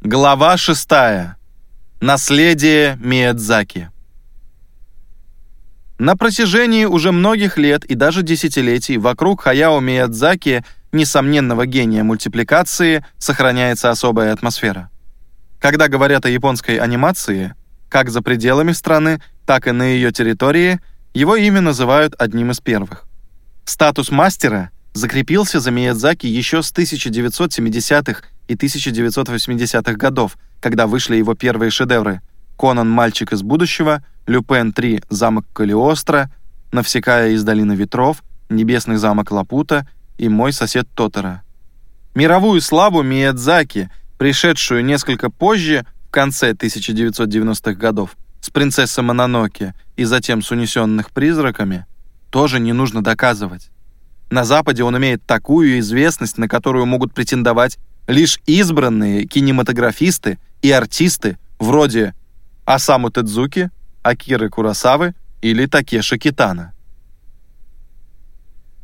Глава 6. Наследие Миядзаки. На протяжении уже многих лет и даже десятилетий вокруг Хаяо Миядзаки, несомненного гения мультипликации, сохраняется особая атмосфера. Когда говорят о японской анимации, как за пределами страны, так и на ее территории, его имя называют одним из первых. Статус мастера закрепился за Миядзаки еще с 1970-х и 1980-х годов, когда вышли его первые шедевры «Конан. Мальчик из будущего», «Люпен 3. Замок Калиостро», «Навсекая из долины ветров», «Небесный замок Лапута» и «Мой сосед Тотора». Мировую славу Миядзаки, пришедшую несколько позже, в конце 1990-х годов, с «Принцессой Мононоке» и затем с «Унесенных призраками», тоже не нужно доказывать. На Западе он имеет такую известность, на которую могут претендовать лишь избранные кинематографисты и артисты вроде Асаму Тедзуки, Акиры Курасавы или Такеши Китана.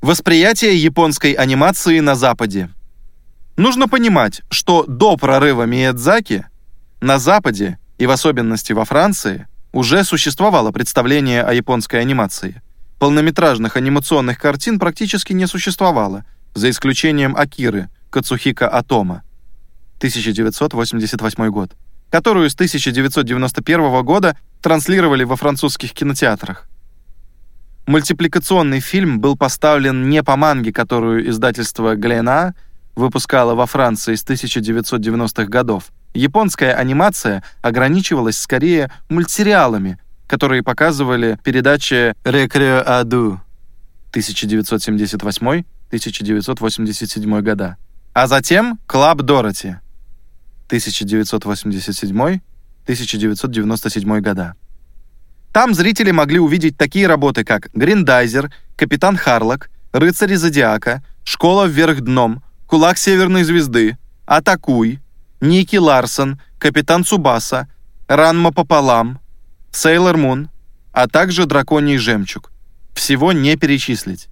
Восприятие японской анимации на Западе. Нужно понимать, что до прорыва Миядзаки на Западе, и в особенности во Франции, уже существовало представление о японской анимации. Полнометражных анимационных картин практически не существовало, за исключением Акиры, Кацухика Атома, 1988 год, которую с 1991 года транслировали во французских кинотеатрах. Мультипликационный фильм был поставлен не по манге, которую издательство Глена выпускало во Франции с 1990-х годов. Японская анимация ограничивалась скорее мультсериалами, которые показывали передачи «Récré A2» 1978-1987 года, а затем «Club Dorothée» 1987-1997 года. Там зрители могли увидеть такие работы, как «Гриндайзер», «Капитан Харлок», «Рыцари Зодиака», «Школа вверх дном», «Кулак Северной Звезды», «Атакуй», «Ники Ларсон», «Капитан Цубаса», «Ранма пополам», «Сейлор Мун», а также «Драконий жемчуг». Всего не перечислить.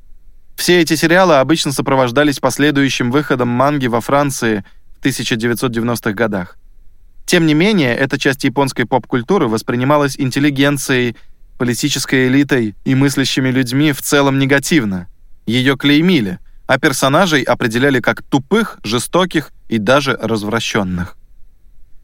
Все эти сериалы обычно сопровождались последующим выходом манги во Франции в 1990-х годах. Тем не менее, эта часть японской поп-культуры воспринималась интеллигенцией, политической элитой и мыслящими людьми в целом негативно. Ее клеймили, а персонажей определяли как тупых, жестоких и даже развращенных.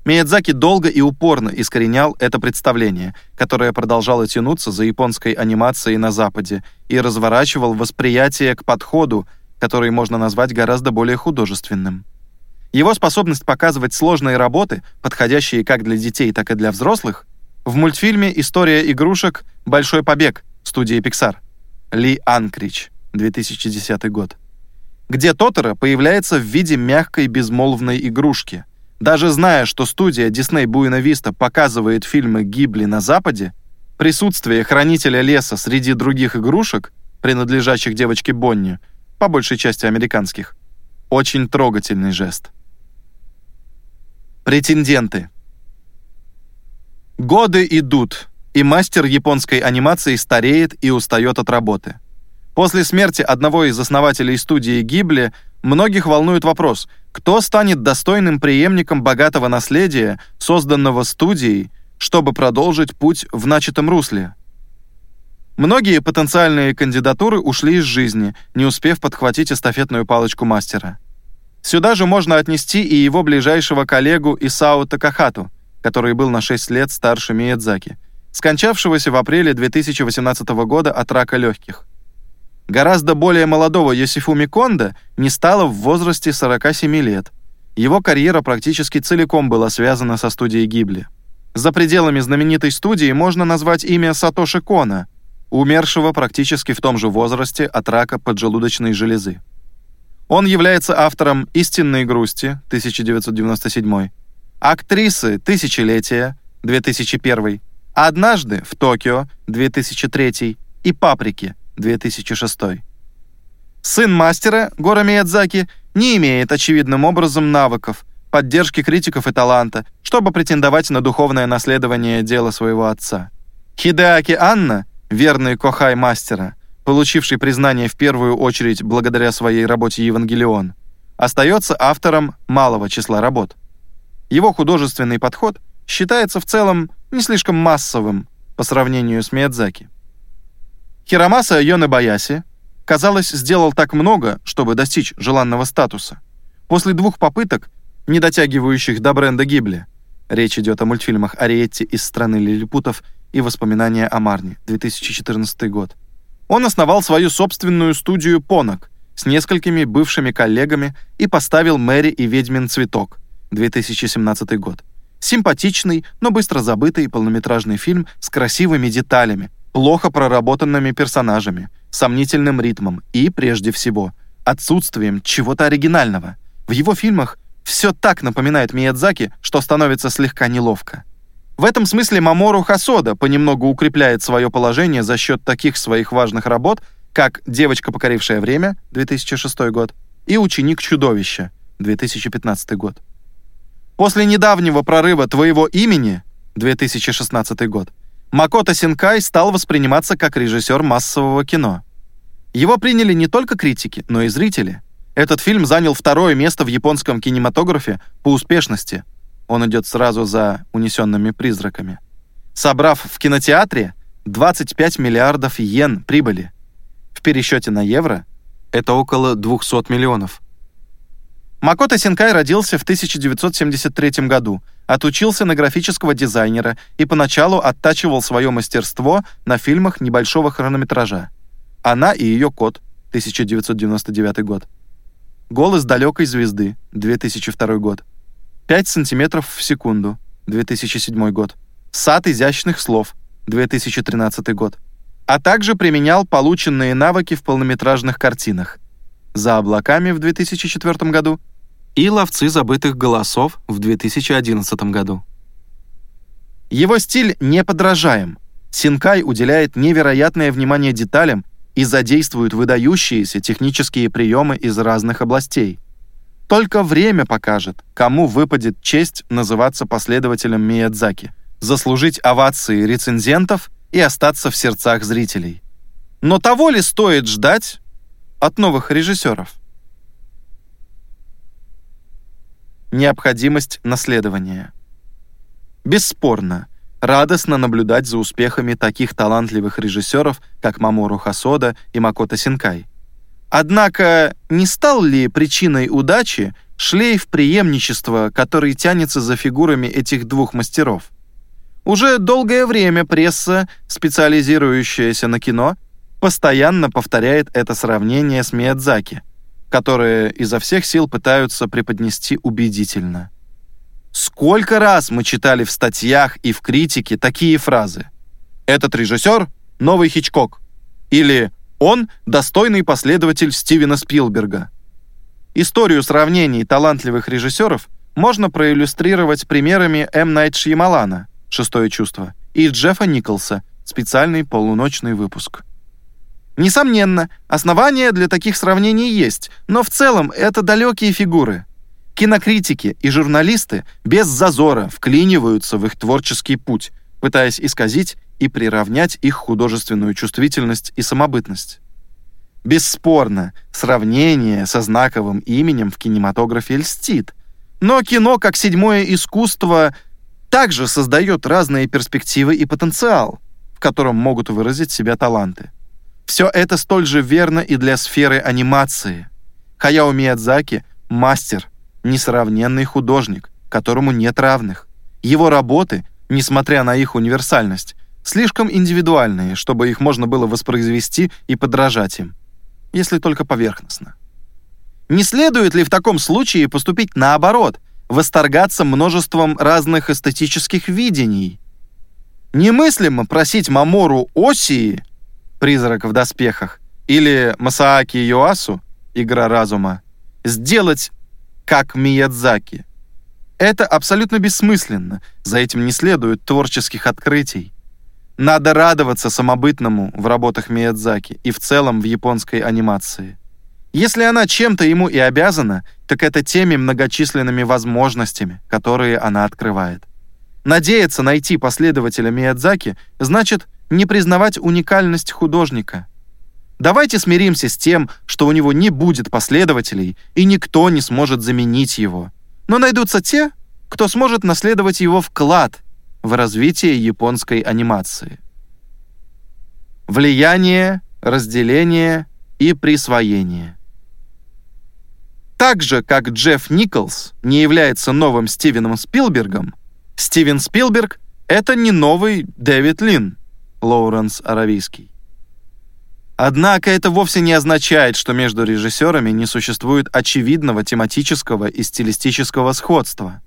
Миядзаки долго и упорно искоренял это представление, которое продолжало тянуться за японской анимацией на Западе и разворачивал восприятие к подходу, который можно назвать гораздо более художественным. Его способность показывать сложные работы, подходящие как для детей, так и для взрослых, в мультфильме «История игрушек. Большой побег» студии Pixar. Ли Анкрич, 2010 год. Где Тотора появляется в виде мягкой безмолвной игрушки. Даже зная, что студия Disney Buena Vista показывает фильмы Гибли на Западе, присутствие хранителя леса среди других игрушек, принадлежащих девочке Бонни, по большей части американских, очень трогательный жест. Претенденты. Годы идут, и мастер японской анимации стареет и устает от работы. После смерти одного из основателей студии Гибли многих волнует вопрос, кто станет достойным преемником богатого наследия, созданного студией, чтобы продолжить путь в начатом русле. Многие потенциальные кандидатуры ушли из жизни, не успев подхватить эстафетную палочку мастера. Сюда же можно отнести и его ближайшего коллегу Исао Такахату, который был на 6 лет старше Миядзаки, скончавшегося в апреле 2018 года от рака легких. Гораздо более молодого Йосифуми Кондо не стало в возрасте 47 лет. Его карьера практически целиком была связана со студией Гибли. За пределами знаменитой студии можно назвать имя Сатоши Кона, умершего практически в том же возрасте от рака поджелудочной железы. Он является автором «Истинной грусти» 1997, «Актрисы тысячелетия» 2001, «Однажды в Токио» 2003 и «Паприки» 2006. Сын мастера, Гора Миядзаки, не имеет очевидным образом навыков, поддержки критиков и таланта, чтобы претендовать на духовное наследование дела своего отца. Хидеаки Анна, верный кохай мастера, получивший признание в первую очередь благодаря своей работе «Евангелион», остается автором малого числа работ. Его художественный подход считается в целом не слишком массовым по сравнению с Миядзаки. Хиромаса Йонебаяси, казалось, сделал так много, чтобы достичь желанного статуса. После двух попыток, не дотягивающих до бренда Гибли, речь идет о мультфильмах Ариетти из «Страны лилипутов» и «Воспоминания о Марне», 2014 год, он основал свою собственную студию «Понок» с несколькими бывшими коллегами и поставил «Мэри и ведьмин цветок», 2017 год. Симпатичный, но быстро забытый полнометражный фильм с красивыми деталями, плохо проработанными персонажами, сомнительным ритмом и, прежде всего, отсутствием чего-то оригинального. В его фильмах все так напоминает Миядзаки, что становится слегка неловко. В этом смысле Мамору Хасода понемногу укрепляет свое положение за счет таких своих важных работ, как «Девочка, покорившая время» 2006 год и «Ученик чудовища» 2015 год. После недавнего прорыва «Твоего имени» 2016 год Макото Синкай стал восприниматься как режиссер массового кино. Его приняли не только критики, но и зрители. Этот фильм занял второе место в японском кинематографе по успешности. Он идет сразу за «Унесенными призраками». Собрав в кинотеатре 25 миллиардов йен прибыли. В пересчете на евро это около 200 миллионов. Макото Синкай родился в 1973 году, отучился на графического дизайнера и поначалу оттачивал свое мастерство на фильмах небольшого хронометража. «Она и ее кот» 1999 год. «Голос далекой звезды» 2002 год. 5 сантиметров в секунду 2007 год. «Сад изящных слов» 2013 год. А также применял полученные навыки в полнометражных картинах «За облаками» в 2004 году и «Ловцы забытых голосов» в 2011 году. Его стиль неподражаем. Синкай уделяет невероятное внимание деталям и задействует выдающиеся технические приемы из разных областей. Только время покажет, кому выпадет честь называться последователем Миядзаки, заслужить овации рецензентов и остаться в сердцах зрителей. Но того ли стоит ждать от новых режиссеров? Необходимость наследования. Бесспорно, радостно наблюдать за успехами таких талантливых режиссеров, как Мамору Хасода и Макото Синкай. Однако, не стал ли причиной удачи шлейф преемничества, который тянется за фигурами этих двух мастеров? Уже долгое время пресса, специализирующаяся на кино, постоянно повторяет это сравнение с Миядзаки, которые изо всех сил пытаются преподнести убедительно. Сколько раз мы читали в статьях и в критике такие фразы? «Этот режиссер — новый Хичкок» или «Он — достойный последователь Стивена Спилберга». Историю сравнений талантливых режиссеров можно проиллюстрировать примерами М. Найт Шьямалана «Шестое чувство» и Джеффа Николса «Специальный полуночный выпуск». Несомненно, основания для таких сравнений есть, но в целом это далекие фигуры. Кинокритики и журналисты без зазора вклиниваются в их творческий путь, пытаясь исказить и приравнять их художественную чувствительность и самобытность. Бесспорно, сравнение со знаковым именем в кинематографе льстит. Но кино как седьмое искусство также создает разные перспективы и потенциал, в котором могут выразить себя таланты. Все это столь же верно и для сферы анимации. Хаяо Миядзаки — мастер, несравненный художник, которому нет равных. Его работы, несмотря на их универсальность, слишком индивидуальные, чтобы их можно было воспроизвести и подражать им, если только поверхностно. Не следует ли в таком случае поступить наоборот, восторгаться множеством разных эстетических видений? Немыслимо просить Мамору Осии «Призрак в доспехах» или Масааки Йоасу «Игра разума» сделать как Миядзаки. Это абсолютно бессмысленно, за этим не следует творческих открытий. Надо радоваться самобытному в работах Миядзаки и в целом в японской анимации. Если она чем-то ему и обязана, так это теми многочисленными возможностями, которые она открывает. Надеяться найти последователя Миядзаки значит не признавать уникальность художника. Давайте смиримся с тем, что у него не будет последователей, и никто не сможет заменить его. Но найдутся те, кто сможет наследовать его вклад в развитие японской анимации. Влияние, разделение и присвоение. Так же, как Джефф Николс не является новым Стивеном Спилбергом, Стивен Спилберг — это не новый Дэвид Лин, Лоуренс Аравийский. Однако это вовсе не означает, что между режиссерами не существует очевидного тематического и стилистического сходства.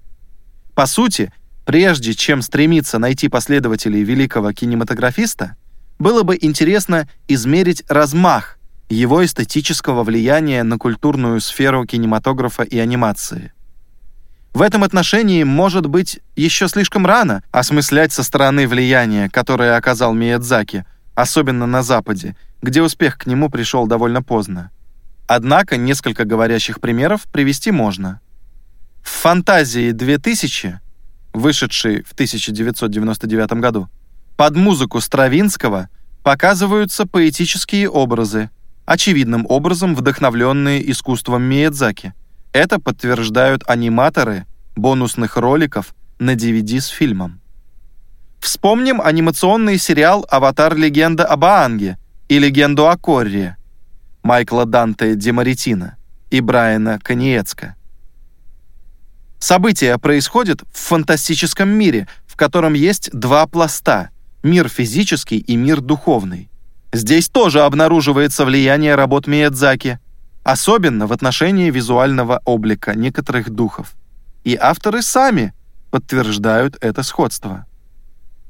По сути, прежде чем стремиться найти последователей великого кинематографиста, было бы интересно измерить размах его эстетического влияния на культурную сферу кинематографа и анимации. В этом отношении, может быть, еще слишком рано осмыслять со стороны влияния, которое оказал Миядзаки, особенно на Западе, где успех к нему пришел довольно поздно. Однако несколько говорящих примеров привести можно. В «Фантазии 2000», вышедшей в 1999 году, под музыку Стравинского показываются поэтические образы, очевидным образом вдохновленные искусством Миядзаки. Это подтверждают аниматоры бонусных роликов на DVD с фильмом. Вспомним анимационный сериал «Аватар. Легенда об Аанге» и «Легенду о Корре» Майкла Данте Демаритина и Брайана Каниецка. События происходят в фантастическом мире, в котором есть два пласта – мир физический и мир духовный. Здесь тоже обнаруживается влияние работ Миядзаки, особенно в отношении визуального облика некоторых духов. И авторы сами подтверждают это сходство.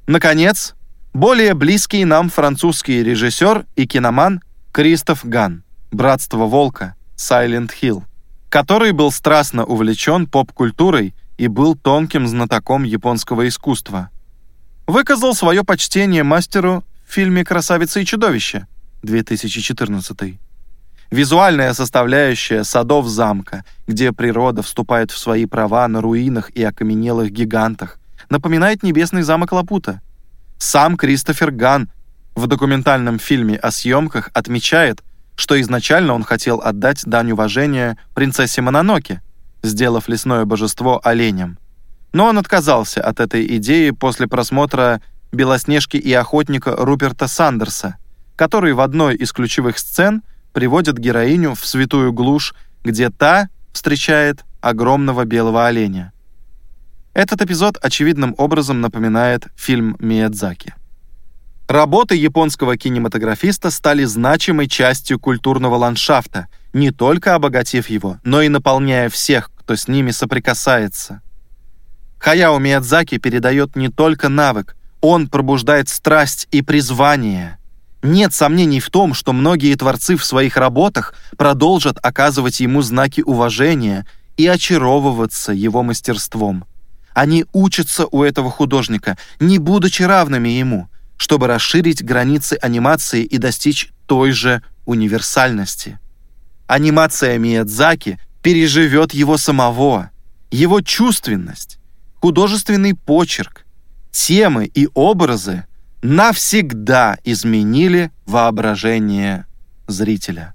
Наконец, более близкий нам французский режиссер и киноман Кристоф Ган «Братство волка», «Silent Hill», который был страстно увлечен поп-культурой и был тонким знатоком японского искусства. Выказал свое почтение мастеру в фильме «Красавица и чудовище» 2014. Визуальная составляющая садов замка, где природа вступает в свои права на руинах и окаменелых гигантах, напоминает небесный замок Лапута. Сам Кристофер Ган в документальном фильме о съемках отмечает, что изначально он хотел отдать дань уважения принцессе Мононоке, сделав лесное божество оленем. Но он отказался от этой идеи после просмотра «Белоснежки и охотника» Руперта Сандерса, который в одной из ключевых сцен приводит героиню в святую глушь, где та встречает огромного белого оленя. Этот эпизод очевидным образом напоминает фильм Миядзаки. Работы японского кинематографиста стали значимой частью культурного ландшафта, не только обогатив его, но и наполняя всех, кто с ними соприкасается. Хаяо Миядзаки передает не только навык, он пробуждает страсть и призвание. Нет сомнений в том, что многие творцы в своих работах продолжат оказывать ему знаки уважения и очаровываться его мастерством. Они учатся у этого художника, не будучи равными ему, чтобы расширить границы анимации и достичь той же универсальности. Анимация Миядзаки переживет его самого, его чувственность, художественный почерк, темы и образы навсегда изменили воображение зрителя.